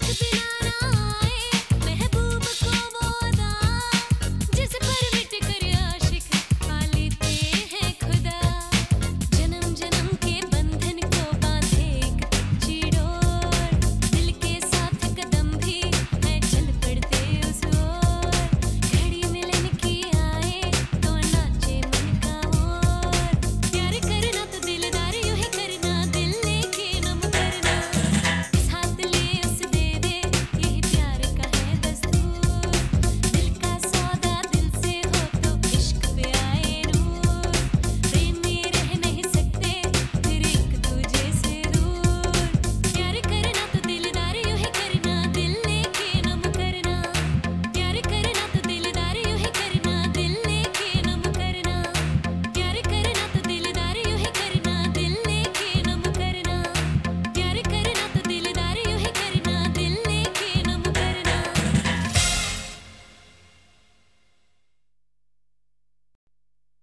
Cause if you